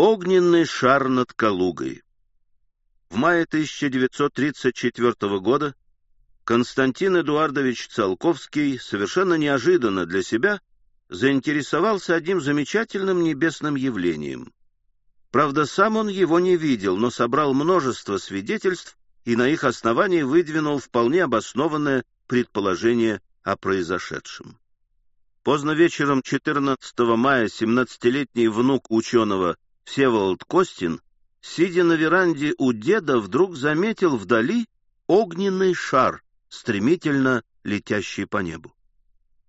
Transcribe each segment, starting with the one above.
Огненный шар над Калугой. В мае 1934 года Константин Эдуардович Циолковский совершенно неожиданно для себя заинтересовался одним замечательным небесным явлением. Правда, сам он его не видел, но собрал множество свидетельств и на их основании выдвинул вполне обоснованное предположение о произошедшем. Поздно вечером 14 мая 17-летний внук ученого Всеволод Костин, сидя на веранде у деда, вдруг заметил вдали огненный шар, стремительно летящий по небу.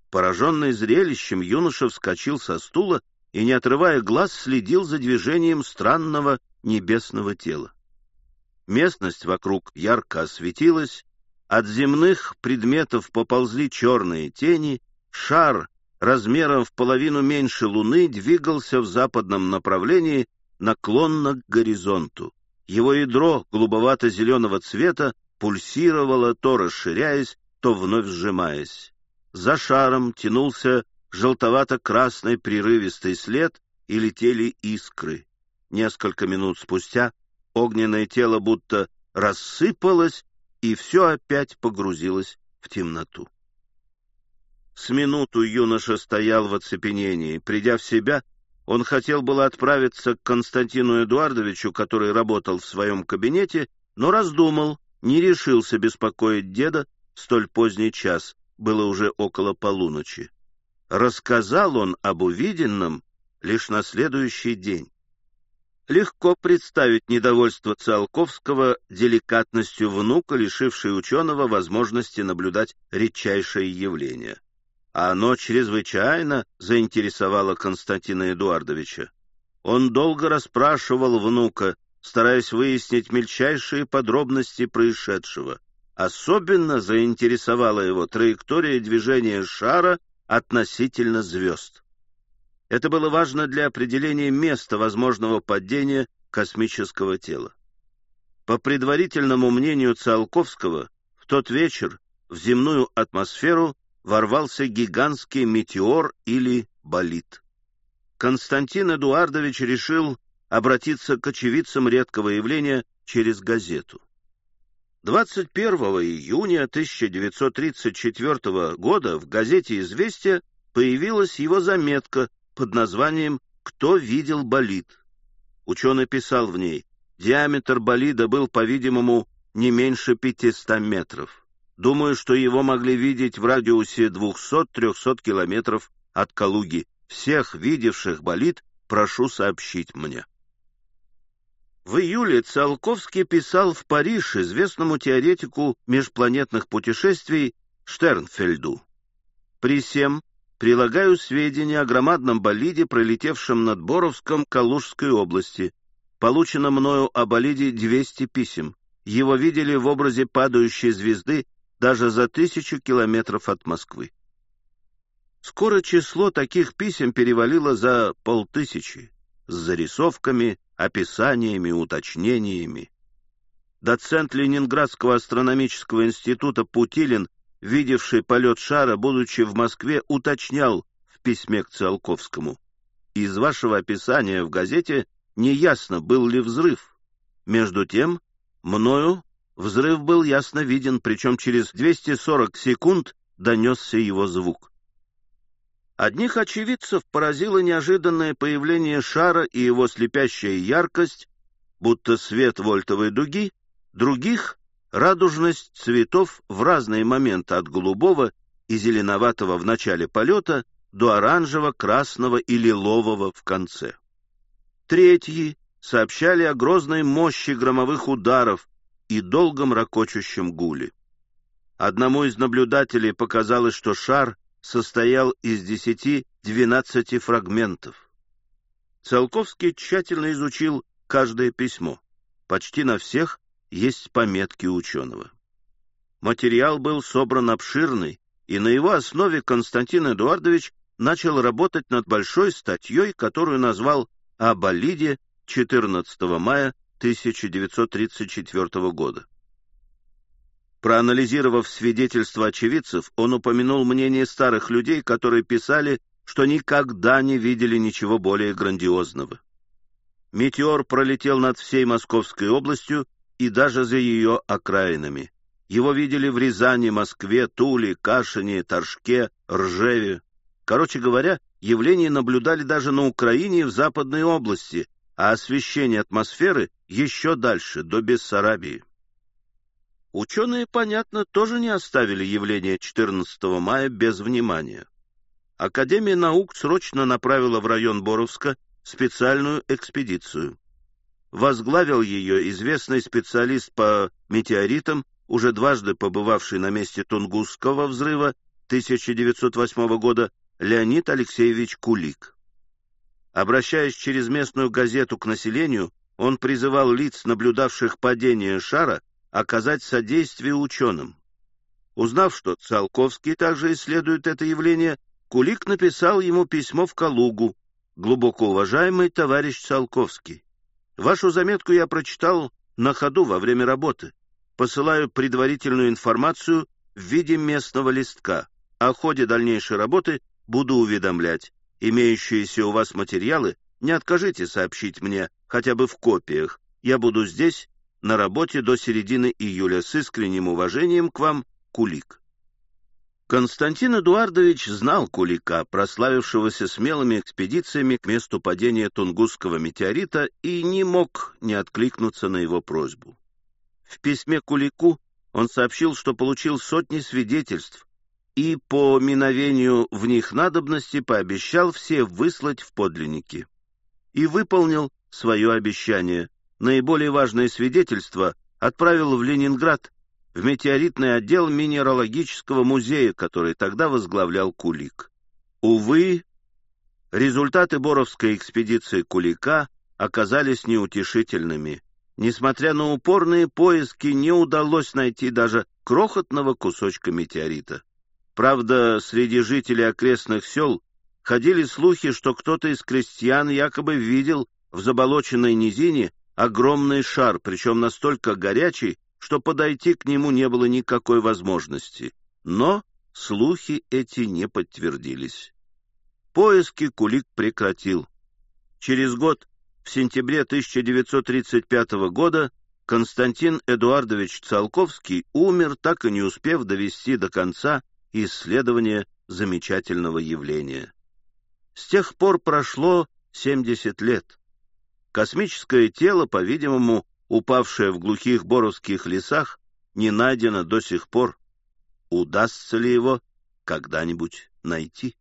Пораженный зрелищем, юноша вскочил со стула и, не отрывая глаз, следил за движением странного небесного тела. Местность вокруг ярко осветилась, от земных предметов поползли черные тени, шар размером в половину меньше Луны двигался в западном направлении наклонно к горизонту. Его ядро голубовато-зеленого цвета пульсировало, то расширяясь, то вновь сжимаясь. За шаром тянулся желтовато-красный прерывистый след и летели искры. Несколько минут спустя огненное тело будто рассыпалось, и все опять погрузилось в темноту. С минуту юноша стоял в оцепенении. Придя в себя, он хотел было отправиться к Константину Эдуардовичу, который работал в своем кабинете, но раздумал, не решился беспокоить деда в столь поздний час, было уже около полуночи. Рассказал он об увиденном лишь на следующий день. Легко представить недовольство Циолковского деликатностью внука, лишившей ученого возможности наблюдать редчайшее явление оно чрезвычайно заинтересовало Константина Эдуардовича. Он долго расспрашивал внука, стараясь выяснить мельчайшие подробности происшедшего. Особенно заинтересовала его траектория движения шара относительно звезд. Это было важно для определения места возможного падения космического тела. По предварительному мнению Циолковского, в тот вечер в земную атмосферу ворвался гигантский метеор или болид. Константин Эдуардович решил обратиться к очевидцам редкого явления через газету. 21 июня 1934 года в газете «Известия» появилась его заметка под названием «Кто видел болид?». Ученый писал в ней, диаметр болида был, по-видимому, не меньше 500 метров. Думаю, что его могли видеть в радиусе 200-300 километров от Калуги. Всех видевших болид прошу сообщить мне. В июле Циолковский писал в Париж известному теоретику межпланетных путешествий Штернфельду. При всем прилагаю сведения о громадном болиде, пролетевшем над Боровском Калужской области. Получено мною о болиде 200 писем. Его видели в образе падающей звезды даже за тысячу километров от Москвы. Скоро число таких писем перевалило за полтысячи, с зарисовками, описаниями, уточнениями. Доцент Ленинградского астрономического института Путилин, видевший полет шара, будучи в Москве, уточнял в письме к Циолковскому. Из вашего описания в газете неясно, был ли взрыв. Между тем, мною Взрыв был ясно виден, причем через 240 секунд донесся его звук. Одних очевидцев поразило неожиданное появление шара и его слепящая яркость, будто свет вольтовой дуги, других — радужность цветов в разные моменты от голубого и зеленоватого в начале полета до оранжево-красного и лилового в конце. Третьи сообщали о грозной мощи громовых ударов, и долгом ракочущем гуле. Одному из наблюдателей показалось, что шар состоял из десяти-двенадцати фрагментов. Циолковский тщательно изучил каждое письмо. Почти на всех есть пометки ученого. Материал был собран обширный, и на его основе Константин Эдуардович начал работать над большой статьей, которую назвал «О болиде» 14 мая 1934 года. Проанализировав свидетельства очевидцев, он упомянул мнение старых людей, которые писали, что никогда не видели ничего более грандиозного. Метеор пролетел над всей Московской областью и даже за ее окраинами. Его видели в Рязани, Москве, Туле, Кашине, Торжке, Ржеве. Короче говоря, явление наблюдали даже на Украине и в Западной области, а освещение атмосферы еще дальше, до Бессарабии. Ученые, понятно, тоже не оставили явление 14 мая без внимания. Академия наук срочно направила в район Боровска специальную экспедицию. Возглавил ее известный специалист по метеоритам, уже дважды побывавший на месте Тунгусского взрыва 1908 года, Леонид Алексеевич Кулик. Обращаясь через местную газету к населению, он призывал лиц, наблюдавших падение шара, оказать содействие ученым. Узнав, что Циолковский также исследует это явление, Кулик написал ему письмо в Калугу, глубоко уважаемый товарищ Циолковский. Вашу заметку я прочитал на ходу во время работы. Посылаю предварительную информацию в виде местного листка. О ходе дальнейшей работы буду уведомлять. Имеющиеся у вас материалы не откажите сообщить мне, хотя бы в копиях. Я буду здесь, на работе до середины июля. С искренним уважением к вам, Кулик. Константин Эдуардович знал Кулика, прославившегося смелыми экспедициями к месту падения Тунгусского метеорита, и не мог не откликнуться на его просьбу. В письме Кулику он сообщил, что получил сотни свидетельств и по миновению в них надобности пообещал все выслать в подлинники. И выполнил свое обещание. Наиболее важные свидетельства отправил в Ленинград в метеоритный отдел Минералогического музея, который тогда возглавлял Кулик. Увы, результаты Боровской экспедиции Кулика оказались неутешительными. Несмотря на упорные поиски, не удалось найти даже крохотного кусочка метеорита. Правда, среди жителей окрестных сел ходили слухи, что кто-то из крестьян якобы видел в заболоченной низине огромный шар, причем настолько горячий, что подойти к нему не было никакой возможности, но слухи эти не подтвердились. Поиски Кулик прекратил. Через год, в сентябре 1935 года, Константин Эдуардович Циолковский умер, так и не успев довести до конца исследование замечательного явления. С тех пор прошло 70 лет. Космическое тело, по-видимому, упавшее в глухих боровских лесах, не найдено до сих пор. Удастся ли его когда-нибудь найти?